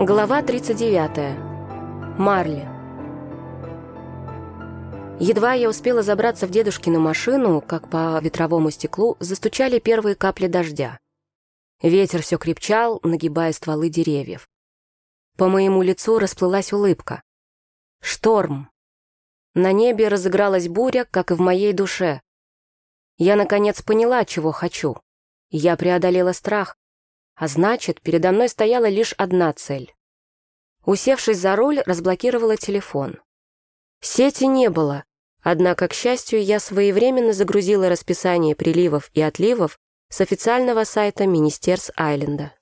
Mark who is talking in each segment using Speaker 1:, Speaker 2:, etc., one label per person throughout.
Speaker 1: Глава 39. Марли. Едва я успела забраться в дедушкину машину, как по ветровому стеклу застучали первые капли дождя. Ветер все крепчал, нагибая стволы деревьев. По моему лицу расплылась улыбка. Шторм. На небе разыгралась буря, как и в моей душе. Я, наконец, поняла, чего хочу. Я преодолела страх, а значит, передо мной стояла лишь одна цель. Усевшись за руль, разблокировала телефон. Сети не было, однако, к счастью, я своевременно загрузила расписание приливов и отливов с официального сайта Министерс-Айленда.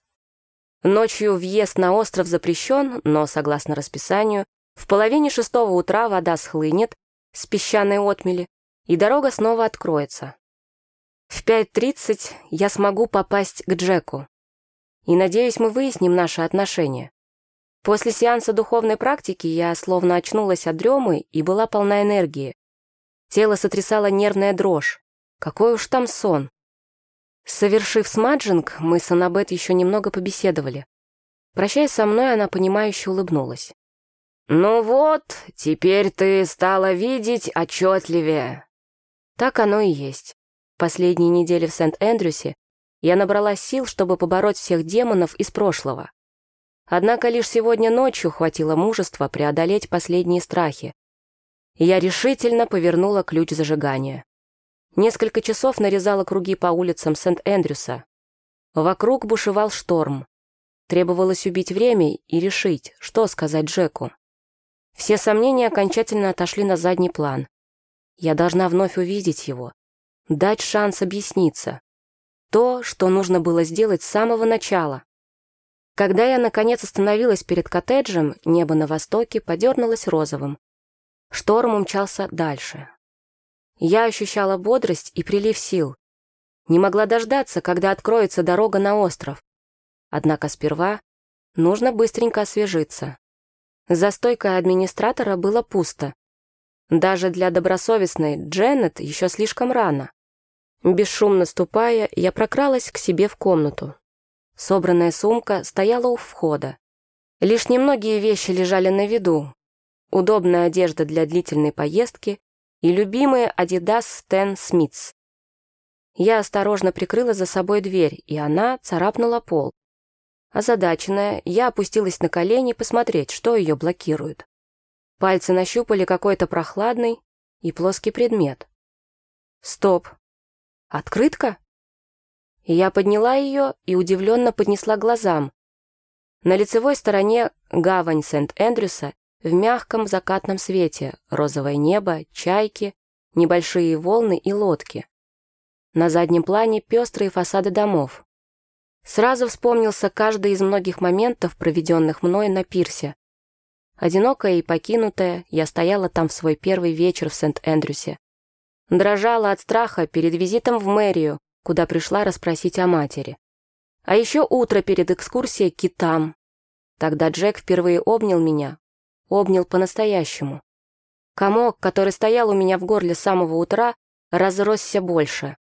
Speaker 1: Ночью въезд на остров запрещен, но, согласно расписанию, в половине шестого утра вода схлынет с песчаной отмели, и дорога снова откроется. В 5.30 я смогу попасть к Джеку и, надеюсь, мы выясним наши отношения. После сеанса духовной практики я словно очнулась от дремы и была полна энергии. Тело сотрясало нервная дрожь. Какой уж там сон. Совершив смаджинг, мы с Аннабет еще немного побеседовали. Прощаясь со мной, она понимающе улыбнулась. «Ну вот, теперь ты стала видеть отчетливее». Так оно и есть. Последние недели в Сент-Эндрюсе я набрала сил, чтобы побороть всех демонов из прошлого. Однако лишь сегодня ночью хватило мужества преодолеть последние страхи. я решительно повернула ключ зажигания. Несколько часов нарезала круги по улицам Сент-Эндрюса. Вокруг бушевал шторм. Требовалось убить время и решить, что сказать Джеку. Все сомнения окончательно отошли на задний план. Я должна вновь увидеть его, дать шанс объясниться. То, что нужно было сделать с самого начала. Когда я, наконец, остановилась перед коттеджем, небо на востоке подернулось розовым. Шторм умчался дальше. Я ощущала бодрость и прилив сил. Не могла дождаться, когда откроется дорога на остров. Однако сперва нужно быстренько освежиться. За стойкой администратора было пусто. Даже для добросовестной Дженнет еще слишком рано. Бесшумно ступая, я прокралась к себе в комнату. Собранная сумка стояла у входа. Лишь немногие вещи лежали на виду. Удобная одежда для длительной поездки и любимые Adidas Stan Smiths. Я осторожно прикрыла за собой дверь, и она царапнула пол. Озадаченная, я опустилась на колени посмотреть, что ее блокирует. Пальцы нащупали какой-то прохладный и плоский предмет. Стоп, Открытка? Я подняла ее и удивленно поднесла глазам. На лицевой стороне гавань Сент-Эндрюса в мягком закатном свете, розовое небо, чайки, небольшие волны и лодки. На заднем плане пестрые фасады домов. Сразу вспомнился каждый из многих моментов, проведенных мной на пирсе. Одинокая и покинутая, я стояла там в свой первый вечер в Сент-Эндрюсе. Дрожала от страха перед визитом в мэрию, куда пришла расспросить о матери. А еще утро перед экскурсией к китам. Тогда Джек впервые обнял меня. Обнял по-настоящему. Комок, который стоял у меня в горле с самого утра, разросся больше.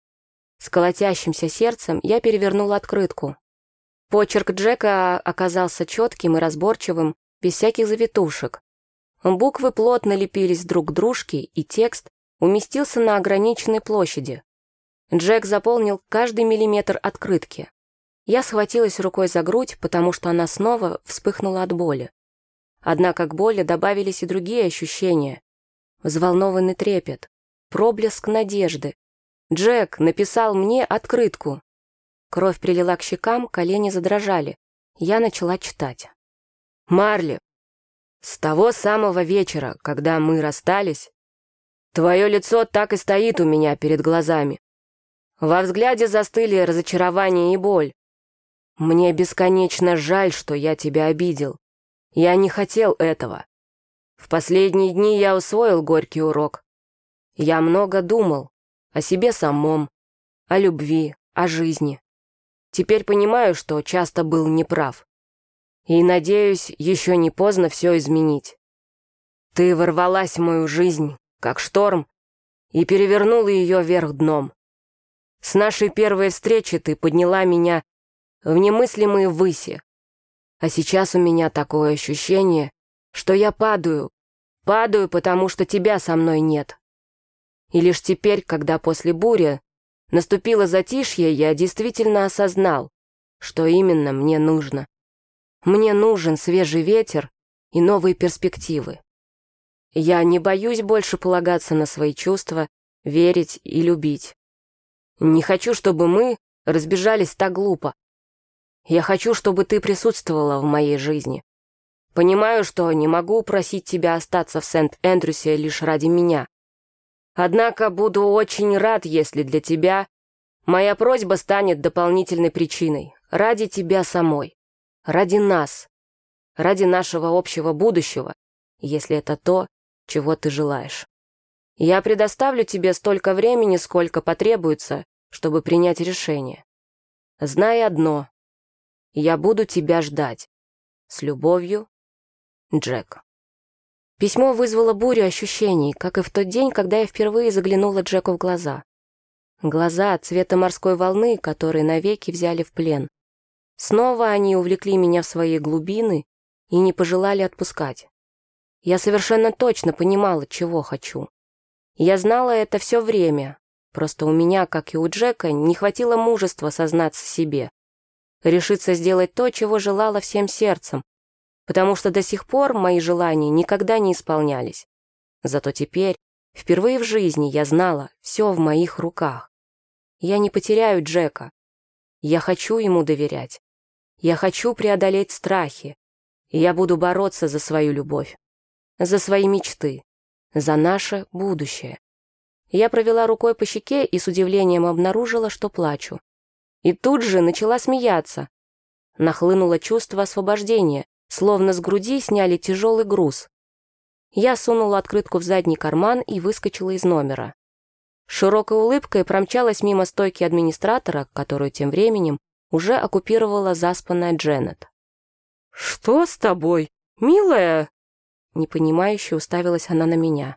Speaker 1: С колотящимся сердцем я перевернула открытку. Почерк Джека оказался четким и разборчивым, без всяких завитушек. Буквы плотно лепились друг к дружке, и текст уместился на ограниченной площади. Джек заполнил каждый миллиметр открытки. Я схватилась рукой за грудь, потому что она снова вспыхнула от боли. Однако к боли добавились и другие ощущения. Взволнованный трепет, проблеск надежды. Джек написал мне открытку. Кровь прилила к щекам, колени задрожали. Я начала читать. «Марли, с того самого вечера, когда мы расстались, Твое лицо так и стоит у меня перед глазами. Во взгляде застыли разочарование и боль. Мне бесконечно жаль, что я тебя обидел. Я не хотел этого. В последние дни я усвоил горький урок. Я много думал о себе самом, о любви, о жизни. Теперь понимаю, что часто был неправ. И, надеюсь, еще не поздно все изменить. Ты ворвалась в мою жизнь, как шторм, и перевернула ее вверх дном. С нашей первой встречи ты подняла меня в немыслимые выси. А сейчас у меня такое ощущение, что я падаю. Падаю, потому что тебя со мной нет. И лишь теперь, когда после бури наступило затишье, я действительно осознал, что именно мне нужно. Мне нужен свежий ветер и новые перспективы. Я не боюсь больше полагаться на свои чувства, верить и любить. Не хочу, чтобы мы разбежались так глупо. Я хочу, чтобы ты присутствовала в моей жизни. Понимаю, что не могу просить тебя остаться в Сент-Эндрюсе лишь ради меня. Однако буду очень рад, если для тебя моя просьба станет дополнительной причиной. Ради тебя самой. Ради нас. Ради нашего общего будущего, если это то, чего ты желаешь. Я предоставлю тебе столько времени, сколько потребуется, чтобы принять решение. Знай одно. Я буду тебя ждать. С любовью, Джек. Письмо вызвало бурю ощущений, как и в тот день, когда я впервые заглянула Джеку в глаза. Глаза цвета морской волны, которые навеки взяли в плен. Снова они увлекли меня в свои глубины и не пожелали отпускать. Я совершенно точно понимала, чего хочу. Я знала это все время, просто у меня, как и у Джека, не хватило мужества сознаться себе. Решиться сделать то, чего желала всем сердцем, потому что до сих пор мои желания никогда не исполнялись. Зато теперь, впервые в жизни, я знала, все в моих руках. Я не потеряю Джека. Я хочу ему доверять. Я хочу преодолеть страхи. И я буду бороться за свою любовь за свои мечты, за наше будущее. Я провела рукой по щеке и с удивлением обнаружила, что плачу. И тут же начала смеяться. Нахлынуло чувство освобождения, словно с груди сняли тяжелый груз. Я сунула открытку в задний карман и выскочила из номера. Широкой улыбкой промчалась мимо стойки администратора, которую тем временем уже оккупировала заспанная Дженнет. «Что с тобой, милая?» Непонимающе уставилась она на меня.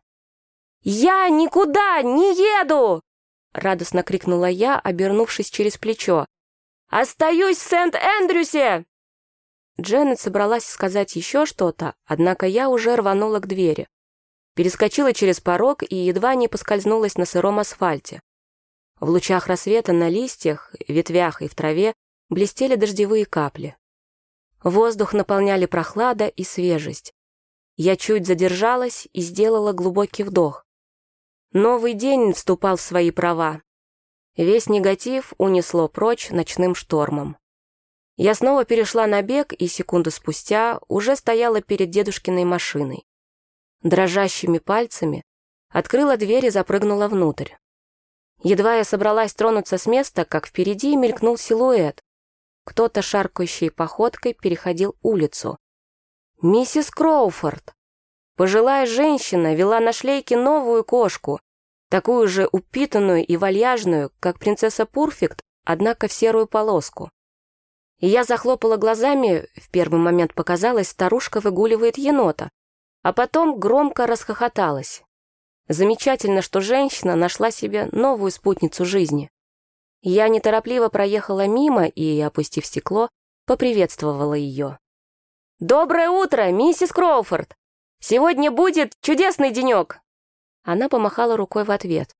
Speaker 1: «Я никуда не еду!» Радостно крикнула я, обернувшись через плечо. «Остаюсь в Сент-Эндрюсе!» Дженнет собралась сказать еще что-то, однако я уже рванула к двери. Перескочила через порог и едва не поскользнулась на сыром асфальте. В лучах рассвета на листьях, ветвях и в траве блестели дождевые капли. Воздух наполняли прохлада и свежесть. Я чуть задержалась и сделала глубокий вдох. Новый день вступал в свои права. Весь негатив унесло прочь ночным штормом. Я снова перешла на бег и секунду спустя уже стояла перед дедушкиной машиной. Дрожащими пальцами открыла дверь и запрыгнула внутрь. Едва я собралась тронуться с места, как впереди мелькнул силуэт. Кто-то шаркающей походкой переходил улицу. Миссис Кроуфорд. Пожилая женщина вела на шлейке новую кошку, такую же упитанную и вальяжную, как принцесса Пурфект, однако в серую полоску. Я захлопала глазами, в первый момент показалось, старушка выгуливает енота, а потом громко расхохоталась. Замечательно, что женщина нашла себе новую спутницу жизни. Я неторопливо проехала мимо и, опустив стекло, поприветствовала ее. «Доброе утро, миссис Кроуфорд! Сегодня будет чудесный денек!» Она помахала рукой в ответ.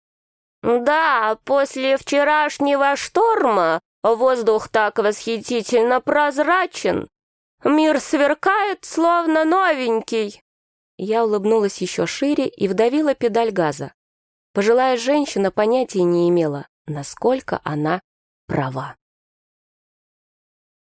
Speaker 1: «Да, после вчерашнего шторма воздух так восхитительно прозрачен. Мир сверкает, словно новенький». Я улыбнулась еще шире и вдавила педаль газа. Пожилая женщина понятия не имела, насколько она права.